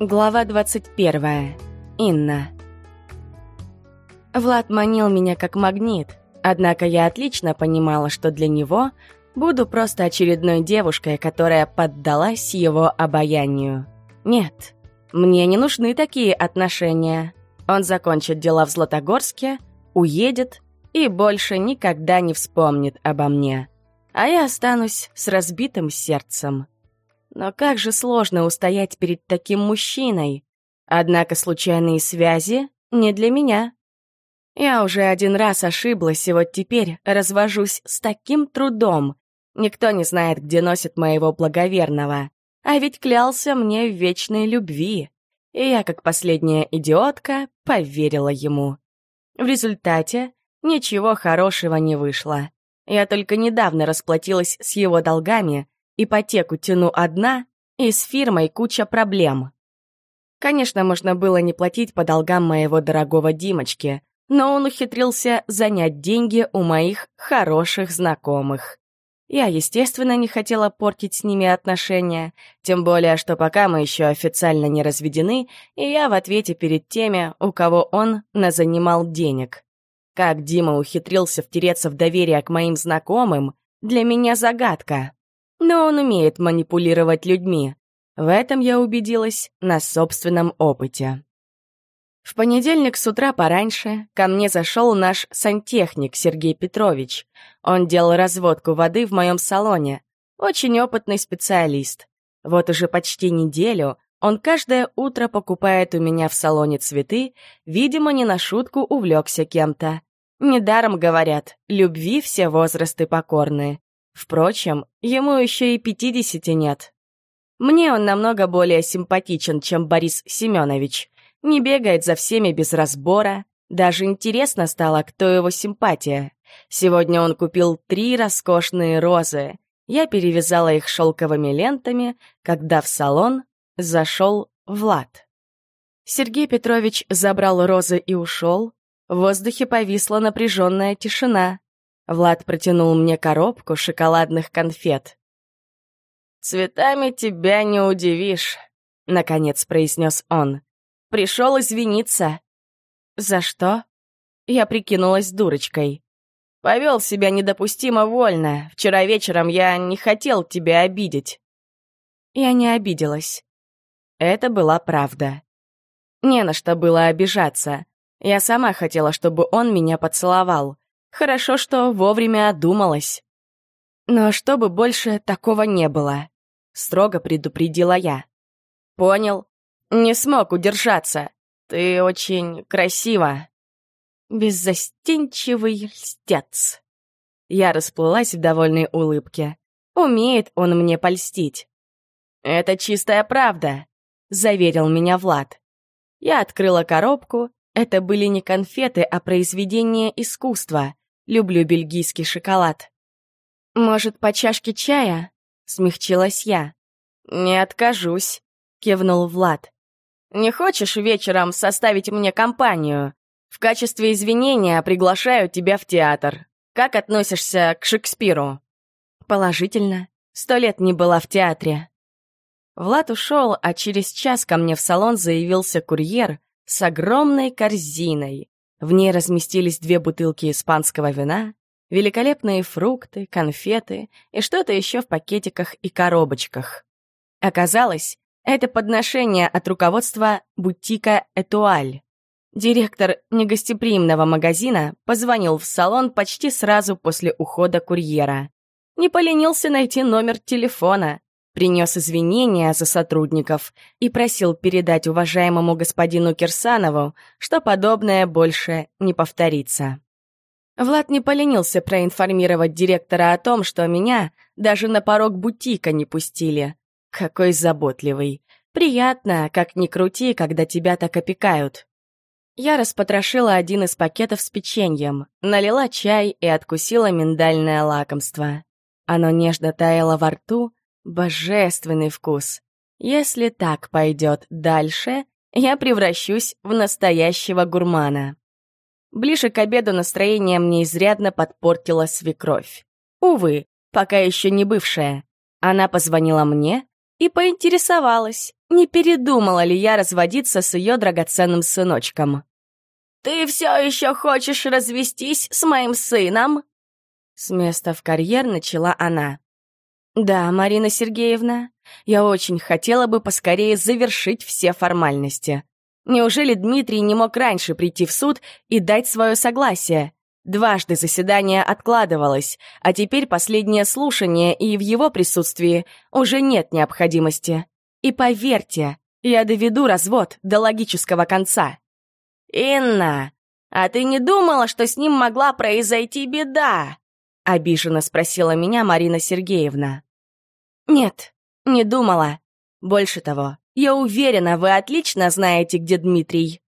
Глава 21. Инна. Влад манил меня как магнит, однако я отлично понимала, что для него буду просто очередной девушкой, которая поддалась его обаянию. Нет, мне не нужны такие отношения. Он закончит дела в Златогорске, уедет и больше никогда не вспомнит обо мне. А я останусь с разбитым сердцем. Но как же сложно устоять перед таким мужчиной. Однако случайные связи не для меня. Я уже один раз ошиблась, и вот теперь развожусь с таким трудом. Никто не знает, где носит моего благоверного. А ведь клялся мне в вечной любви. И я, как последняя идиотка, поверила ему. В результате ничего хорошего не вышло. Я только недавно расплатилась с его долгами, ипотеку тяну одна, и с фирмой куча проблем. Конечно, можно было не платить по долгам моего дорогого Димочки, но он ухитрился занять деньги у моих хороших знакомых. Я, естественно, не хотела портить с ними отношения, тем более, что пока мы еще официально не разведены, и я в ответе перед теми, у кого он назанимал денег. Как Дима ухитрился втереться в доверие к моим знакомым, для меня загадка но он умеет манипулировать людьми. В этом я убедилась на собственном опыте. В понедельник с утра пораньше ко мне зашел наш сантехник Сергей Петрович. Он делал разводку воды в моем салоне. Очень опытный специалист. Вот уже почти неделю он каждое утро покупает у меня в салоне цветы, видимо, не на шутку увлекся кем-то. Недаром говорят, любви все возрасты покорны. Впрочем, ему еще и пятидесяти нет. Мне он намного более симпатичен, чем Борис Семенович. Не бегает за всеми без разбора. Даже интересно стало, кто его симпатия. Сегодня он купил три роскошные розы. Я перевязала их шелковыми лентами, когда в салон зашел Влад. Сергей Петрович забрал розы и ушел. В воздухе повисла напряженная тишина. Влад протянул мне коробку шоколадных конфет. «Цветами тебя не удивишь», — наконец произнес он. «Пришел извиниться». «За что?» Я прикинулась дурочкой. «Повел себя недопустимо вольно. Вчера вечером я не хотел тебя обидеть». Я не обиделась. Это была правда. Не на что было обижаться. Я сама хотела, чтобы он меня поцеловал. Хорошо, что вовремя одумалась. Но чтобы больше такого не было, строго предупредила я. Понял. Не смог удержаться. Ты очень красива. Беззастенчивый льстец. Я расплылась в довольной улыбке. Умеет он мне польстить. «Это чистая правда», — заверил меня Влад. Я открыла коробку. Это были не конфеты, а произведения искусства. Люблю бельгийский шоколад. «Может, по чашке чая?» — смягчилась я. «Не откажусь», — кивнул Влад. «Не хочешь вечером составить мне компанию? В качестве извинения приглашаю тебя в театр. Как относишься к Шекспиру?» «Положительно. Сто лет не была в театре». Влад ушел, а через час ко мне в салон заявился курьер с огромной корзиной. В ней разместились две бутылки испанского вина, великолепные фрукты, конфеты и что-то еще в пакетиках и коробочках. Оказалось, это подношение от руководства бутика «Этуаль». Директор негостеприимного магазина позвонил в салон почти сразу после ухода курьера. Не поленился найти номер телефона, принес извинения за сотрудников и просил передать уважаемому господину Кирсанову, что подобное больше не повторится. Влад не поленился проинформировать директора о том, что меня даже на порог бутика не пустили. Какой заботливый. Приятно, как ни крути, когда тебя так опекают. Я распотрошила один из пакетов с печеньем, налила чай и откусила миндальное лакомство. Оно нежно таяло во рту, Божественный вкус. Если так пойдет дальше, я превращусь в настоящего гурмана. Ближе к обеду настроение мне изрядно подпортила свекровь. Увы, пока еще не бывшая. Она позвонила мне, и поинтересовалась, не передумала ли я разводиться с ее драгоценным сыночком. «Ты все еще хочешь развестись с моим сыном?» С места в карьер начала она. «Да, Марина Сергеевна, я очень хотела бы поскорее завершить все формальности. Неужели Дмитрий не мог раньше прийти в суд и дать свое согласие? Дважды заседание откладывалось, а теперь последнее слушание, и в его присутствии уже нет необходимости. И поверьте, я доведу развод до логического конца. «Инна, а ты не думала, что с ним могла произойти беда?» — обиженно спросила меня Марина Сергеевна. «Нет, не думала. Больше того, я уверена, вы отлично знаете, где Дмитрий».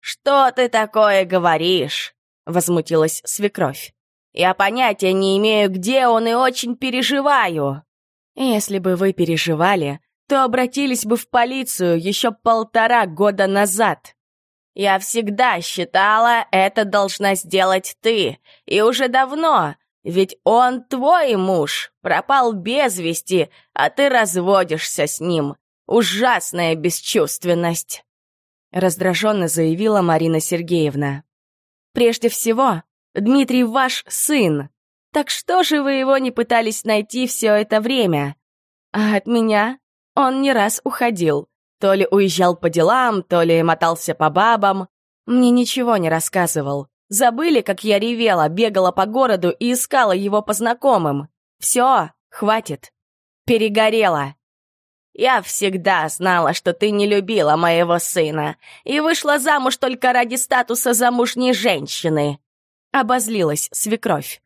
«Что ты такое говоришь?» — возмутилась свекровь. «Я понятия не имею, где он, и очень переживаю». «Если бы вы переживали, то обратились бы в полицию еще полтора года назад». «Я всегда считала, это должна сделать ты, и уже давно, ведь он твой муж, пропал без вести, а ты разводишься с ним. Ужасная бесчувственность!» Раздраженно заявила Марина Сергеевна. «Прежде всего, Дмитрий ваш сын. Так что же вы его не пытались найти все это время? А от меня он не раз уходил. То ли уезжал по делам, то ли мотался по бабам. Мне ничего не рассказывал. Забыли, как я ревела, бегала по городу и искала его по знакомым. Все, хватит. Перегорела. Я всегда знала, что ты не любила моего сына и вышла замуж только ради статуса замужней женщины. Обозлилась свекровь.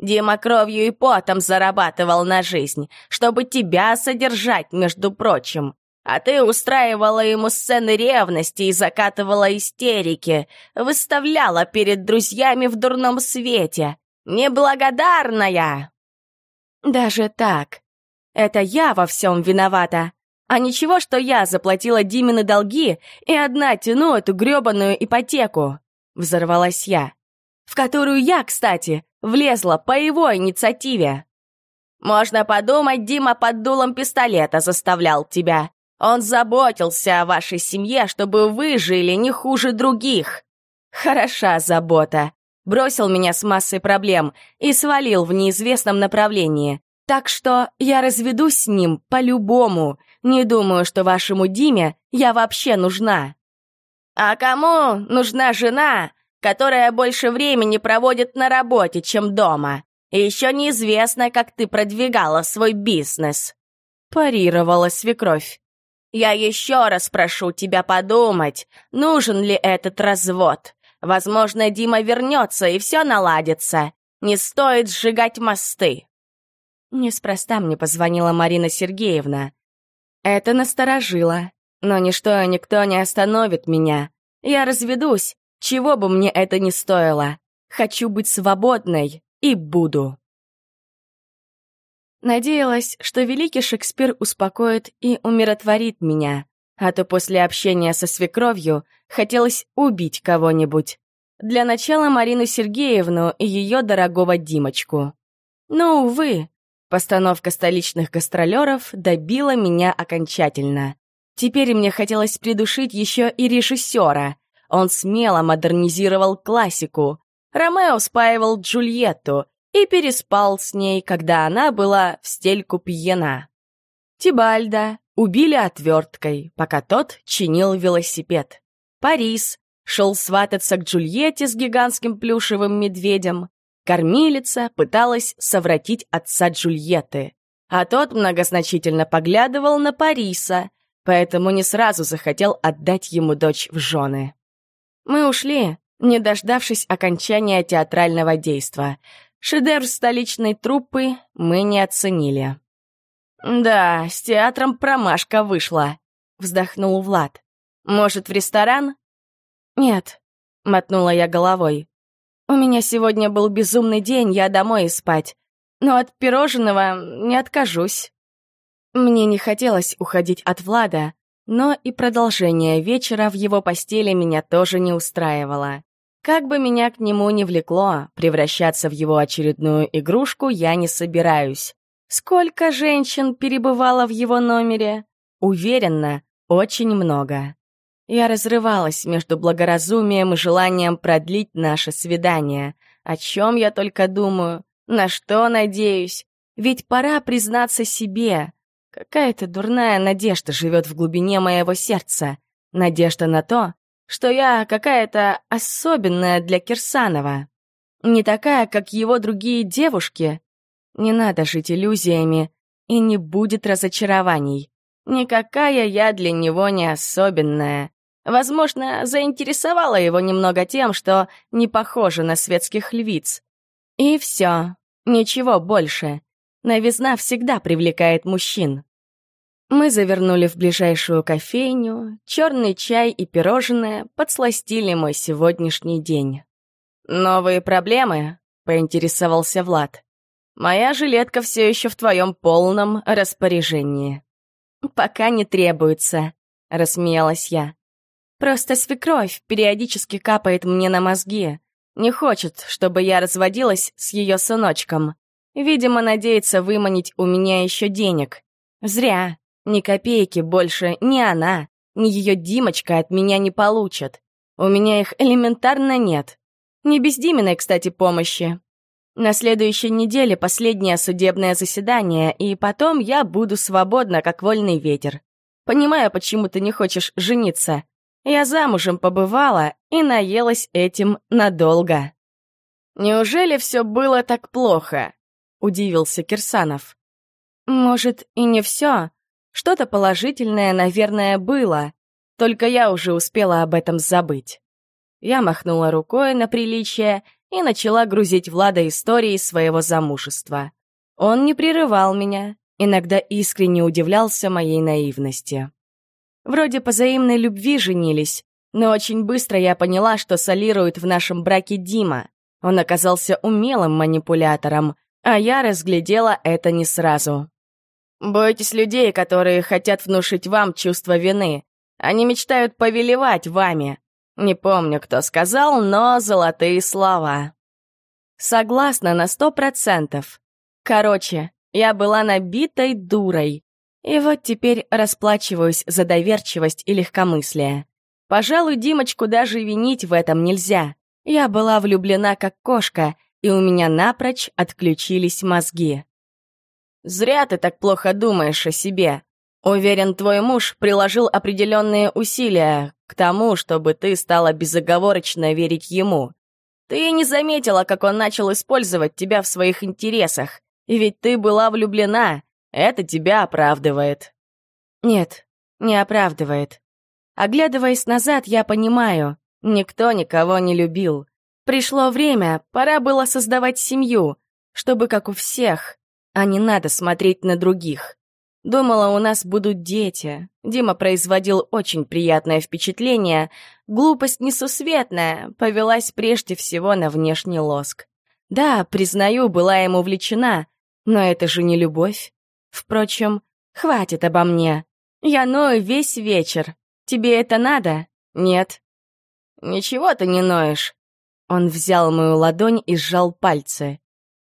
Дима кровью и потом зарабатывал на жизнь, чтобы тебя содержать, между прочим. А ты устраивала ему сцены ревности и закатывала истерики, выставляла перед друзьями в дурном свете. Неблагодарная!» «Даже так. Это я во всем виновата. А ничего, что я заплатила Димины долги и одна тяну эту грёбаную ипотеку!» Взорвалась я. «В которую я, кстати, влезла по его инициативе!» «Можно подумать, Дима под дулом пистолета заставлял тебя. Он заботился о вашей семье, чтобы вы жили не хуже других. Хороша забота. Бросил меня с массой проблем и свалил в неизвестном направлении. Так что я разведусь с ним по-любому. Не думаю, что вашему Диме я вообще нужна. А кому нужна жена, которая больше времени проводит на работе, чем дома? И еще неизвестно, как ты продвигала свой бизнес. Парировала свекровь. Я еще раз прошу тебя подумать, нужен ли этот развод. Возможно, Дима вернется, и все наладится. Не стоит сжигать мосты. Неспроста мне позвонила Марина Сергеевна. Это насторожило. Но ничто и никто не остановит меня. Я разведусь, чего бы мне это ни стоило. Хочу быть свободной и буду. Надеялась, что великий Шекспир успокоит и умиротворит меня, а то после общения со свекровью хотелось убить кого-нибудь. Для начала Марину Сергеевну и ее дорогого Димочку. Но, увы, постановка столичных гастролеров добила меня окончательно. Теперь мне хотелось придушить еще и режиссера. Он смело модернизировал классику. Ромео спаивал Джульетту, и переспал с ней, когда она была в стельку пьяна. Тибальда убили отверткой, пока тот чинил велосипед. Парис шел свататься к Джульетте с гигантским плюшевым медведем. Кормилица пыталась совратить отца Джульетты, а тот многозначительно поглядывал на Париса, поэтому не сразу захотел отдать ему дочь в жены. Мы ушли, не дождавшись окончания театрального действа — Шедевр столичной труппы мы не оценили. «Да, с театром промашка вышла», — вздохнул Влад. «Может, в ресторан?» «Нет», — мотнула я головой. «У меня сегодня был безумный день, я домой спать. Но от пирожного не откажусь». Мне не хотелось уходить от Влада, но и продолжение вечера в его постели меня тоже не устраивало. Как бы меня к нему ни влекло, превращаться в его очередную игрушку я не собираюсь. Сколько женщин перебывало в его номере? Уверенно, очень много. Я разрывалась между благоразумием и желанием продлить наше свидание. О чем я только думаю, на что надеюсь. Ведь пора признаться себе. Какая-то дурная надежда живет в глубине моего сердца. Надежда на то, что я какая-то особенная для Кирсанова. Не такая, как его другие девушки. Не надо жить иллюзиями, и не будет разочарований. Никакая я для него не особенная. Возможно, заинтересовала его немного тем, что не похожа на светских львиц. И все, ничего больше. Новизна всегда привлекает мужчин. Мы завернули в ближайшую кофейню, черный чай и пирожное подсластили мой сегодняшний день. «Новые проблемы?» — поинтересовался Влад. «Моя жилетка все еще в твоем полном распоряжении». «Пока не требуется», — рассмеялась я. «Просто свекровь периодически капает мне на мозги. Не хочет, чтобы я разводилась с ее сыночком. Видимо, надеется выманить у меня еще денег. Зря. Ни копейки больше ни она, ни ее Димочка от меня не получат. У меня их элементарно нет. Не без Диминой, кстати, помощи. На следующей неделе последнее судебное заседание, и потом я буду свободна, как вольный ветер. Понимаю, почему ты не хочешь жениться. Я замужем побывала и наелась этим надолго. «Неужели все было так плохо?» — удивился Кирсанов. «Может, и не все. Что-то положительное, наверное, было. Только я уже успела об этом забыть». Я махнула рукой на приличие и начала грузить Влада историей своего замужества. Он не прерывал меня, иногда искренне удивлялся моей наивности. Вроде по взаимной любви женились, но очень быстро я поняла, что солирует в нашем браке Дима. Он оказался умелым манипулятором, а я разглядела это не сразу. «Бойтесь людей, которые хотят внушить вам чувство вины. Они мечтают повелевать вами, не помню, кто сказал, но золотые слова. Согласна на сто процентов. Короче, я была набитой дурой. И вот теперь расплачиваюсь за доверчивость и легкомыслие. Пожалуй, Димочку даже винить в этом нельзя. Я была влюблена как кошка, и у меня напрочь отключились мозги. «Зря ты так плохо думаешь о себе», Уверен, твой муж приложил определенные усилия к тому, чтобы ты стала безоговорочно верить ему. Ты не заметила, как он начал использовать тебя в своих интересах. И ведь ты была влюблена. Это тебя оправдывает. Нет, не оправдывает. Оглядываясь назад, я понимаю, никто никого не любил. Пришло время, пора было создавать семью, чтобы как у всех, а не надо смотреть на других. Думала, у нас будут дети. Дима производил очень приятное впечатление. Глупость несусветная, повелась прежде всего на внешний лоск. Да, признаю, была ему влечена, но это же не любовь. Впрочем, хватит обо мне. Я ною весь вечер. Тебе это надо? Нет. Ничего ты не ноешь. Он взял мою ладонь и сжал пальцы.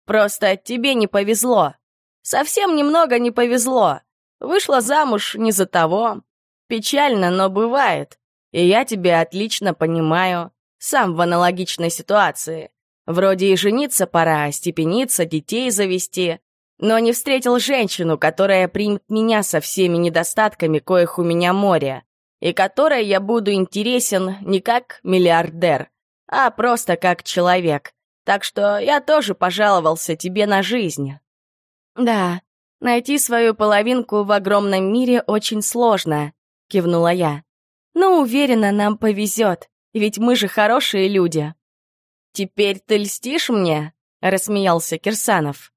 Просто тебе не повезло. Совсем немного не повезло. Вышла замуж не за того. Печально, но бывает. И я тебя отлично понимаю. Сам в аналогичной ситуации. Вроде и жениться пора, степениться, детей завести. Но не встретил женщину, которая примет меня со всеми недостатками, коих у меня море. И которой я буду интересен не как миллиардер, а просто как человек. Так что я тоже пожаловался тебе на жизнь. «Да, найти свою половинку в огромном мире очень сложно», — кивнула я. «Но уверена, нам повезет, ведь мы же хорошие люди». «Теперь ты льстишь мне?» — рассмеялся Кирсанов.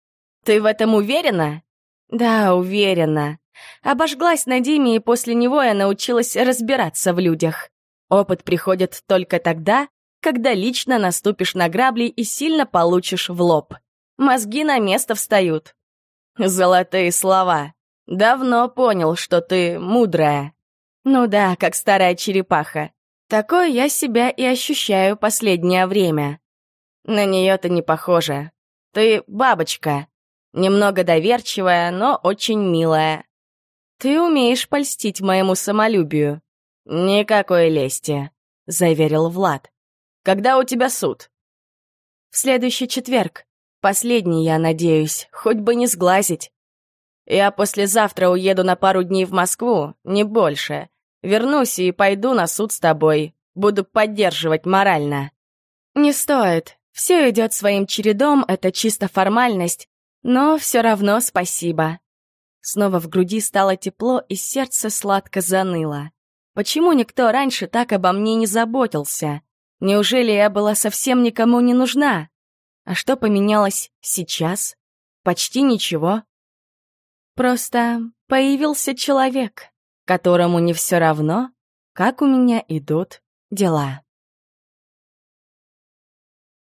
«Ты в этом уверена?» «Да, уверена. Обожглась на Диме, и после него я научилась разбираться в людях. Опыт приходит только тогда, когда лично наступишь на грабли и сильно получишь в лоб. Мозги на место встают. Золотые слова. Давно понял, что ты мудрая. Ну да, как старая черепаха. Такой я себя и ощущаю последнее время. На нее ты не похожа. Ты бабочка. Немного доверчивая, но очень милая. Ты умеешь польстить моему самолюбию. Никакой лести, заверил Влад. Когда у тебя суд? В следующий четверг. Последний, я надеюсь, хоть бы не сглазить. Я послезавтра уеду на пару дней в Москву, не больше. Вернусь и пойду на суд с тобой. Буду поддерживать морально. Не стоит. Все идет своим чередом, это чисто формальность. Но все равно спасибо. Снова в груди стало тепло, и сердце сладко заныло. Почему никто раньше так обо мне не заботился? Неужели я была совсем никому не нужна? А что поменялось сейчас? Почти ничего. Просто появился человек, которому не все равно, как у меня идут дела.